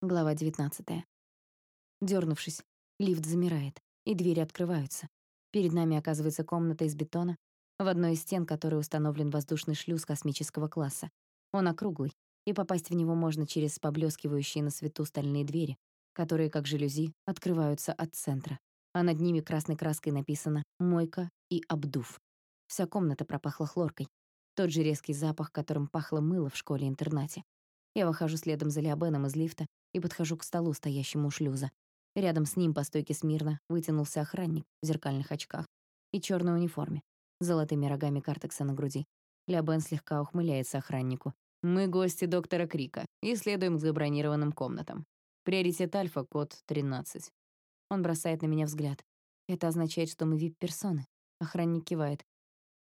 Глава 19. Дёрнувшись, лифт замирает, и двери открываются. Перед нами оказывается комната из бетона, в одной из стен которой установлен воздушный шлюз космического класса. Он округлый, и попасть в него можно через поблескивающие на свету стальные двери, которые, как жалюзи, открываются от центра. А над ними красной краской написано «Мойка» и «Обдув». Вся комната пропахла хлоркой. Тот же резкий запах, которым пахло мыло в школе-интернате. Я выхожу следом за Леобеном из лифта и подхожу к столу, стоящему у шлюза. Рядом с ним по стойке смирно вытянулся охранник в зеркальных очках и черной униформе, с золотыми рогами картекса на груди. Леобен слегка ухмыляется охраннику. «Мы гости доктора Крика и следуем к забронированным комнатам. Приоритет Альфа, код 13». Он бросает на меня взгляд. Это означает, что мы вип-персоны. Охранник кивает.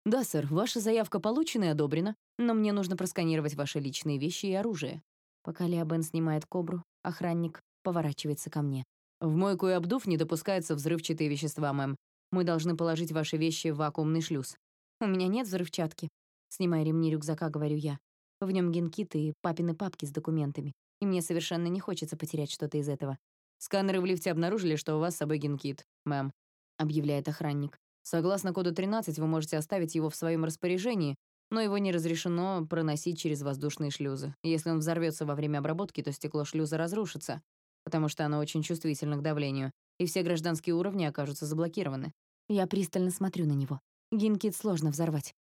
«Да, сэр, ваша заявка получена и одобрена, но мне нужно просканировать ваши личные вещи и оружие. Пока Леобен снимает кобру, охранник поворачивается ко мне. «В мойку и обдув не допускаются взрывчатые вещества, мэм. Мы должны положить ваши вещи в вакуумный шлюз». «У меня нет взрывчатки», — снимая ремни рюкзака, говорю я. В нем генкит и папины папки с документами. И мне совершенно не хочется потерять что-то из этого. «Сканеры в лифте обнаружили, что у вас с собой генкит, мэм», — объявляет охранник. «Согласно коду 13, вы можете оставить его в своем распоряжении, но его не разрешено проносить через воздушные шлюзы. Если он взорвется во время обработки, то стекло шлюза разрушится, потому что оно очень чувствительно к давлению, и все гражданские уровни окажутся заблокированы. Я пристально смотрю на него. Гинкит сложно взорвать.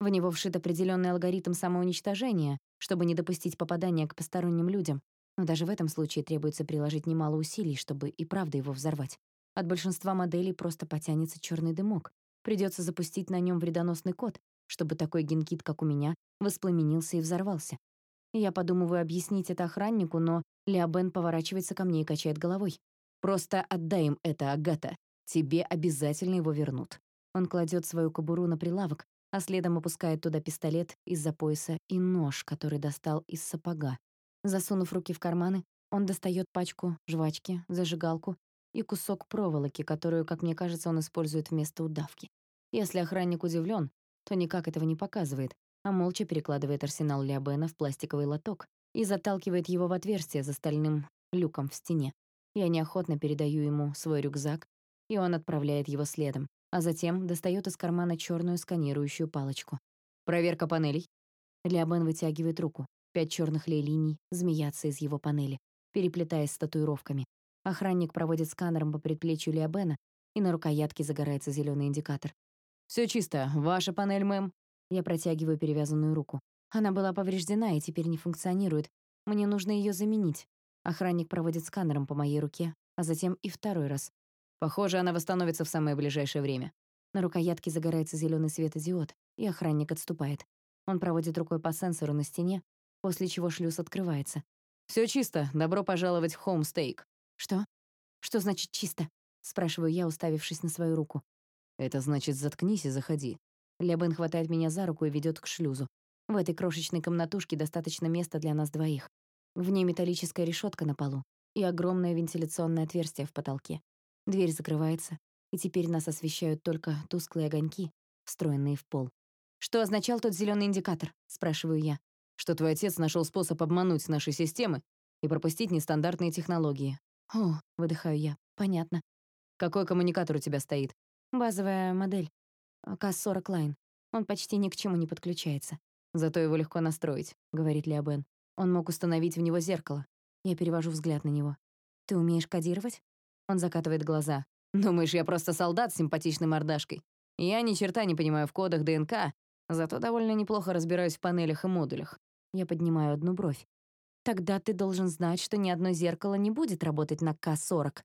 В него вшит определенный алгоритм самоуничтожения, чтобы не допустить попадания к посторонним людям, но даже в этом случае требуется приложить немало усилий, чтобы и правда его взорвать. От большинства моделей просто потянется черный дымок. Придется запустить на нем вредоносный код, чтобы такой генкит, как у меня, воспламенился и взорвался. Я подумываю объяснить это охраннику, но Леобен поворачивается ко мне и качает головой. «Просто отдай им это, Агата. Тебе обязательно его вернут». Он кладет свою кобуру на прилавок, а следом опускает туда пистолет из-за пояса и нож, который достал из сапога. Засунув руки в карманы, он достает пачку жвачки, зажигалку и кусок проволоки, которую, как мне кажется, он использует вместо удавки. Если охранник удивлен, то никак этого не показывает, а молча перекладывает арсенал Леобена в пластиковый лоток и заталкивает его в отверстие за стальным люком в стене. Я неохотно передаю ему свой рюкзак, и он отправляет его следом, а затем достает из кармана черную сканирующую палочку. «Проверка панелей». Леобен вытягивает руку. Пять черных лей-линий змеятся из его панели, переплетаясь с татуировками. Охранник проводит сканером по предплечью Леобена, и на рукоятке загорается зеленый индикатор. Все чисто. Ваша панель, мэм». Я протягиваю перевязанную руку. Она была повреждена и теперь не функционирует. Мне нужно ее заменить. Охранник проводит сканером по моей руке, а затем и второй раз. Похоже, она восстановится в самое ближайшее время. На рукоятке загорается зеленый светодиод, и охранник отступает. Он проводит рукой по сенсору на стене, после чего шлюз открывается. Все чисто. Добро пожаловать в Хоумстейк». «Что? Что значит чисто?» — спрашиваю я, уставившись на свою руку. Это значит, заткнись и заходи. Лебен хватает меня за руку и ведет к шлюзу. В этой крошечной комнатушке достаточно места для нас двоих. В ней металлическая решетка на полу и огромное вентиляционное отверстие в потолке. Дверь закрывается, и теперь нас освещают только тусклые огоньки, встроенные в пол. «Что означал тот зеленый индикатор?» — спрашиваю я. «Что твой отец нашел способ обмануть наши системы и пропустить нестандартные технологии». «О», — выдыхаю я, — «понятно». «Какой коммуникатор у тебя стоит?» Базовая модель. КАС-40 Line. Он почти ни к чему не подключается. Зато его легко настроить, говорит Леобен. Он мог установить в него зеркало. Я перевожу взгляд на него. Ты умеешь кодировать? Он закатывает глаза. Думаешь, я просто солдат с симпатичной мордашкой? Я ни черта не понимаю в кодах ДНК, зато довольно неплохо разбираюсь в панелях и модулях. Я поднимаю одну бровь. Тогда ты должен знать, что ни одно зеркало не будет работать на К-40.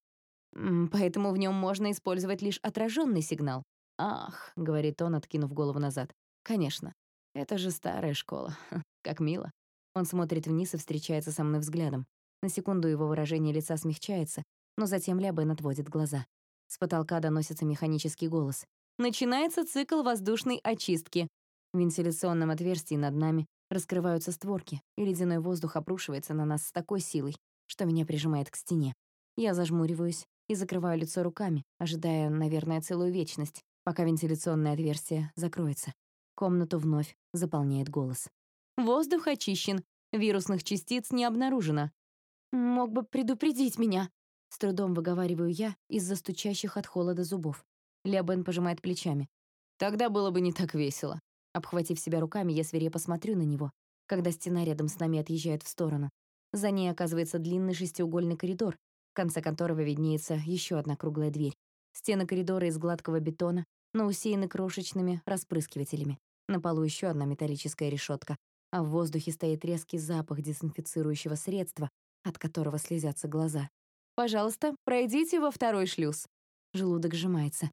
Поэтому в нем можно использовать лишь отраженный сигнал. «Ах», — говорит он, откинув голову назад. «Конечно. Это же старая школа. Как мило». Он смотрит вниз и встречается со мной взглядом. На секунду его выражение лица смягчается, но затем Лябен отводит глаза. С потолка доносится механический голос. «Начинается цикл воздушной очистки». В вентиляционном отверстии над нами раскрываются створки, и ледяной воздух обрушивается на нас с такой силой, что меня прижимает к стене. Я зажмуриваюсь, и закрываю лицо руками, ожидая, наверное, целую вечность, пока вентиляционное отверстие закроется. Комнату вновь заполняет голос. «Воздух очищен. Вирусных частиц не обнаружено. Мог бы предупредить меня. С трудом выговариваю я из-за стучащих от холода зубов. Леобен пожимает плечами. Тогда было бы не так весело. Обхватив себя руками, я свирепо смотрю на него, когда стена рядом с нами отъезжает в сторону. За ней оказывается длинный шестиугольный коридор, в конце которого виднеется еще одна круглая дверь. Стены коридора из гладкого бетона, но усеяны крошечными распрыскивателями. На полу еще одна металлическая решетка, а в воздухе стоит резкий запах дезинфицирующего средства, от которого слезятся глаза. «Пожалуйста, пройдите во второй шлюз». Желудок сжимается.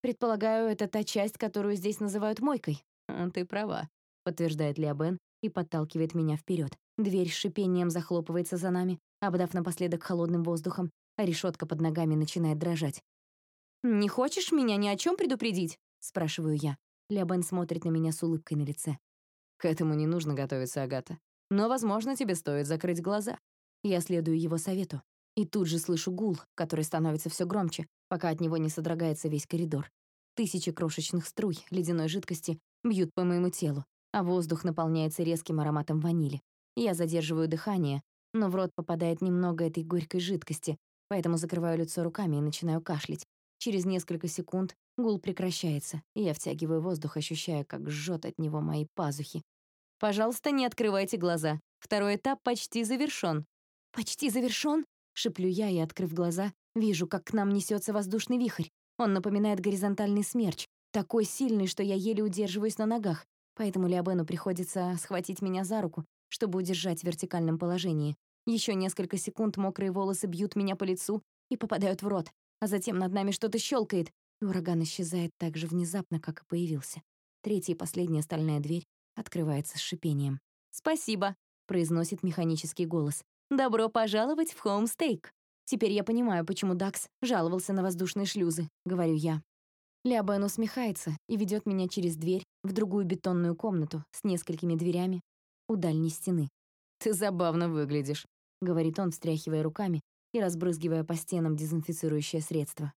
Предполагаю, это та часть, которую здесь называют мойкой. Ты права, подтверждает Леобен и подталкивает меня вперед. Дверь с шипением захлопывается за нами, обдав напоследок холодным воздухом, а решетка под ногами начинает дрожать. «Не хочешь меня ни о чем предупредить?» — спрашиваю я. Леобен смотрит на меня с улыбкой на лице. «К этому не нужно готовиться, Агата. Но, возможно, тебе стоит закрыть глаза». Я следую его совету. И тут же слышу гул, который становится все громче, пока от него не содрогается весь коридор. Тысячи крошечных струй ледяной жидкости бьют по моему телу, а воздух наполняется резким ароматом ванили. Я задерживаю дыхание, но в рот попадает немного этой горькой жидкости, поэтому закрываю лицо руками и начинаю кашлять. Через несколько секунд гул прекращается, и я втягиваю воздух, ощущая, как жжет от него мои пазухи. «Пожалуйста, не открывайте глаза. Второй этап почти завершён». «Почти завершён?» Шиплю я и, открыв глаза, вижу, как к нам несется воздушный вихрь. Он напоминает горизонтальный смерч, такой сильный, что я еле удерживаюсь на ногах, поэтому Леобену приходится схватить меня за руку, чтобы удержать в вертикальном положении. Еще несколько секунд мокрые волосы бьют меня по лицу и попадают в рот, а затем над нами что-то щелкает, и ураган исчезает так же внезапно, как и появился. Третья и последняя стальная дверь открывается с шипением. «Спасибо», — произносит механический голос. «Добро пожаловать в Хоумстейк!» «Теперь я понимаю, почему Дакс жаловался на воздушные шлюзы», — говорю я. Лябен усмехается и ведет меня через дверь в другую бетонную комнату с несколькими дверями у дальней стены. «Ты забавно выглядишь», — говорит он, встряхивая руками и разбрызгивая по стенам дезинфицирующее средство.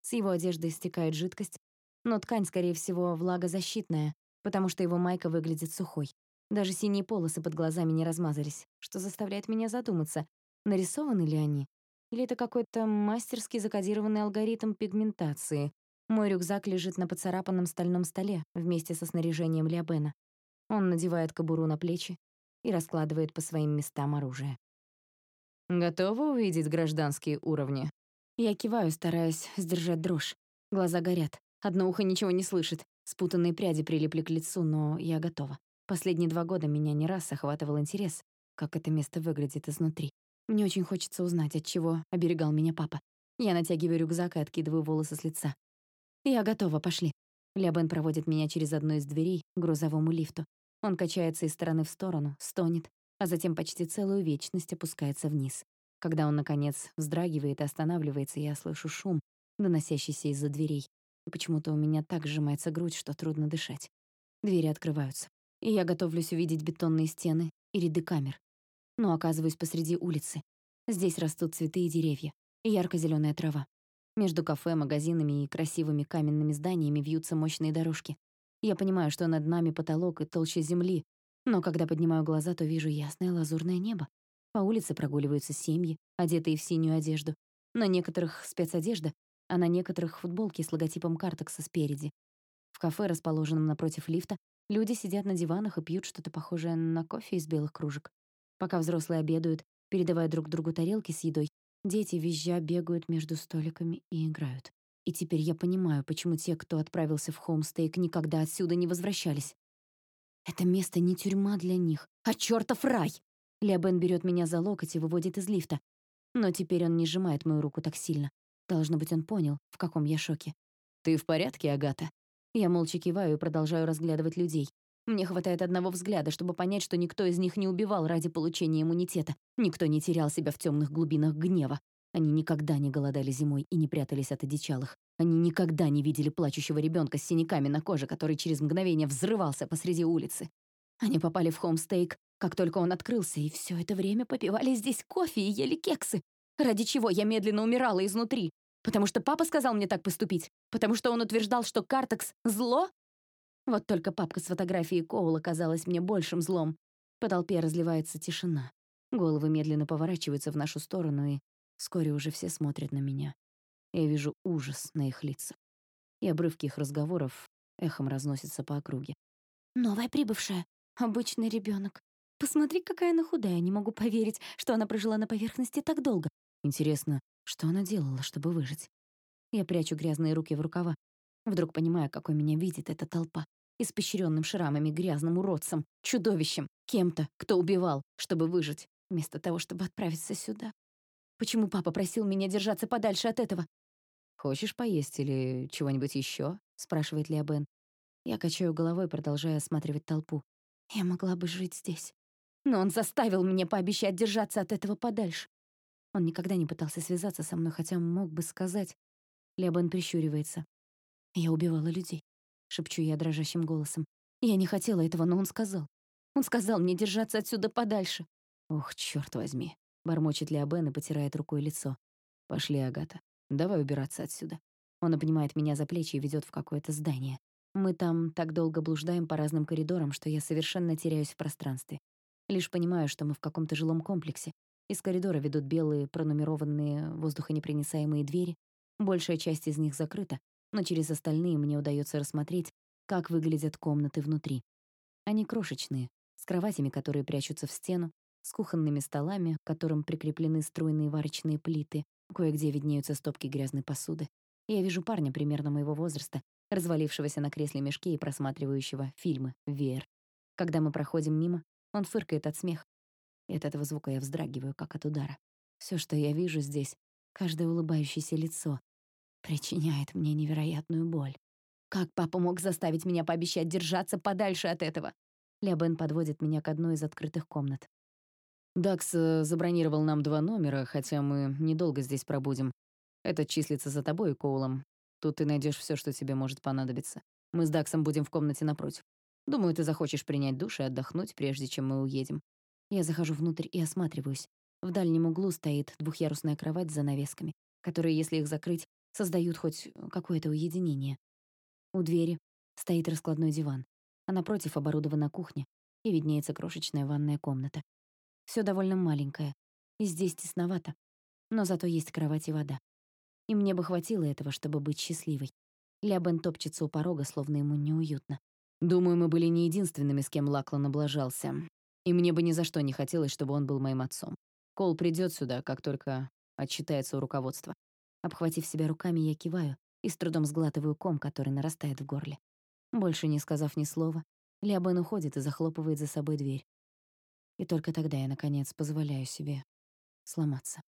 С его одежды стекает жидкость, но ткань, скорее всего, влагозащитная, потому что его майка выглядит сухой. Даже синие полосы под глазами не размазались, что заставляет меня задуматься, нарисованы ли они, или это какой-то мастерски закодированный алгоритм пигментации. Мой рюкзак лежит на поцарапанном стальном столе вместе со снаряжением Лиабена. Он надевает кобуру на плечи и раскладывает по своим местам оружие. «Готовы увидеть гражданские уровни?» Я киваю, стараясь сдержать дрожь. Глаза горят. Одно ухо ничего не слышит. Спутанные пряди прилипли к лицу, но я готова. Последние два года меня не раз охватывал интерес, как это место выглядит изнутри. Мне очень хочется узнать, от чего оберегал меня папа. Я натягиваю рюкзак и откидываю волосы с лица. «Я готова, пошли». Лябен проводит меня через одну из дверей к грузовому лифту. Он качается из стороны в сторону, стонет, а затем почти целую вечность опускается вниз. Когда он, наконец, вздрагивает и останавливается, я слышу шум, доносящийся из-за дверей. И почему-то у меня так сжимается грудь, что трудно дышать. Двери открываются и я готовлюсь увидеть бетонные стены и ряды камер. Но оказываюсь посреди улицы. Здесь растут цветы и деревья, и ярко зеленая трава. Между кафе, магазинами и красивыми каменными зданиями вьются мощные дорожки. Я понимаю, что над нами потолок и толща земли, но когда поднимаю глаза, то вижу ясное лазурное небо. По улице прогуливаются семьи, одетые в синюю одежду. На некоторых спецодежда, а на некоторых футболки с логотипом Картекса спереди. В кафе, расположенном напротив лифта, Люди сидят на диванах и пьют что-то похожее на кофе из белых кружек. Пока взрослые обедают, передавая друг другу тарелки с едой, дети визжа бегают между столиками и играют. И теперь я понимаю, почему те, кто отправился в Хоумстейк, никогда отсюда не возвращались. Это место не тюрьма для них, а чертов рай! Леобен берет меня за локоть и выводит из лифта. Но теперь он не сжимает мою руку так сильно. Должно быть, он понял, в каком я шоке. «Ты в порядке, Агата?» Я молча киваю и продолжаю разглядывать людей. Мне хватает одного взгляда, чтобы понять, что никто из них не убивал ради получения иммунитета. Никто не терял себя в темных глубинах гнева. Они никогда не голодали зимой и не прятались от одичалых. Они никогда не видели плачущего ребенка с синяками на коже, который через мгновение взрывался посреди улицы. Они попали в Хомстейк, как только он открылся, и все это время попивали здесь кофе и ели кексы, ради чего я медленно умирала изнутри. Потому что папа сказал мне так поступить? Потому что он утверждал, что Картекс — зло? Вот только папка с фотографией Коула казалась мне большим злом. По толпе разливается тишина. Головы медленно поворачиваются в нашу сторону, и вскоре уже все смотрят на меня. Я вижу ужас на их лицах. И обрывки их разговоров эхом разносятся по округе. «Новая прибывшая. Обычный ребенок. Посмотри, какая она худая. Не могу поверить, что она прожила на поверхности так долго. Интересно, что она делала, чтобы выжить? Я прячу грязные руки в рукава. Вдруг понимаю, какой меня видит эта толпа. Испещренным шрамами, грязным уродцем, чудовищем, кем-то, кто убивал, чтобы выжить, вместо того, чтобы отправиться сюда. Почему папа просил меня держаться подальше от этого? «Хочешь поесть или чего-нибудь еще? спрашивает Леобен. Я качаю головой, продолжая осматривать толпу. Я могла бы жить здесь. Но он заставил меня пообещать держаться от этого подальше. Он никогда не пытался связаться со мной, хотя мог бы сказать. Леобен прищуривается. «Я убивала людей», — шепчу я дрожащим голосом. «Я не хотела этого, но он сказал. Он сказал мне держаться отсюда подальше». «Ох, черт возьми», — бормочет Леобен и потирает рукой лицо. «Пошли, Агата. Давай убираться отсюда». Он обнимает меня за плечи и ведет в какое-то здание. Мы там так долго блуждаем по разным коридорам, что я совершенно теряюсь в пространстве. Лишь понимаю, что мы в каком-то жилом комплексе. Из коридора ведут белые, пронумерованные воздухонепроницаемые двери. Большая часть из них закрыта, но через остальные мне удается рассмотреть, как выглядят комнаты внутри. Они крошечные, с кроватями, которые прячутся в стену, с кухонными столами, к которым прикреплены струйные варочные плиты, кое-где виднеются стопки грязной посуды. Я вижу парня примерно моего возраста, развалившегося на кресле мешке и просматривающего фильмы VR. Когда мы проходим мимо, он фыркает от смеха. И от этого звука я вздрагиваю, как от удара. Все, что я вижу здесь, каждое улыбающееся лицо, причиняет мне невероятную боль. Как папа мог заставить меня пообещать держаться подальше от этого? Лябен подводит меня к одной из открытых комнат. «Дакс э, забронировал нам два номера, хотя мы недолго здесь пробудем. Этот числится за тобой и Коулом. Тут ты найдешь все, что тебе может понадобиться. Мы с Даксом будем в комнате напротив. Думаю, ты захочешь принять душ и отдохнуть, прежде чем мы уедем. Я захожу внутрь и осматриваюсь. В дальнем углу стоит двухъярусная кровать с занавесками, которые, если их закрыть, создают хоть какое-то уединение. У двери стоит раскладной диван, а напротив оборудована кухня и виднеется крошечная ванная комната. Все довольно маленькое, и здесь тесновато, но зато есть кровать и вода. И мне бы хватило этого, чтобы быть счастливой. Лябен топчется у порога, словно ему неуютно. Думаю, мы были не единственными, с кем Лаклан облажался. И мне бы ни за что не хотелось, чтобы он был моим отцом. Кол придет сюда, как только отчитается у руководства. Обхватив себя руками, я киваю и с трудом сглатываю ком, который нарастает в горле. Больше не сказав ни слова, Лябен уходит и захлопывает за собой дверь. И только тогда я, наконец, позволяю себе сломаться.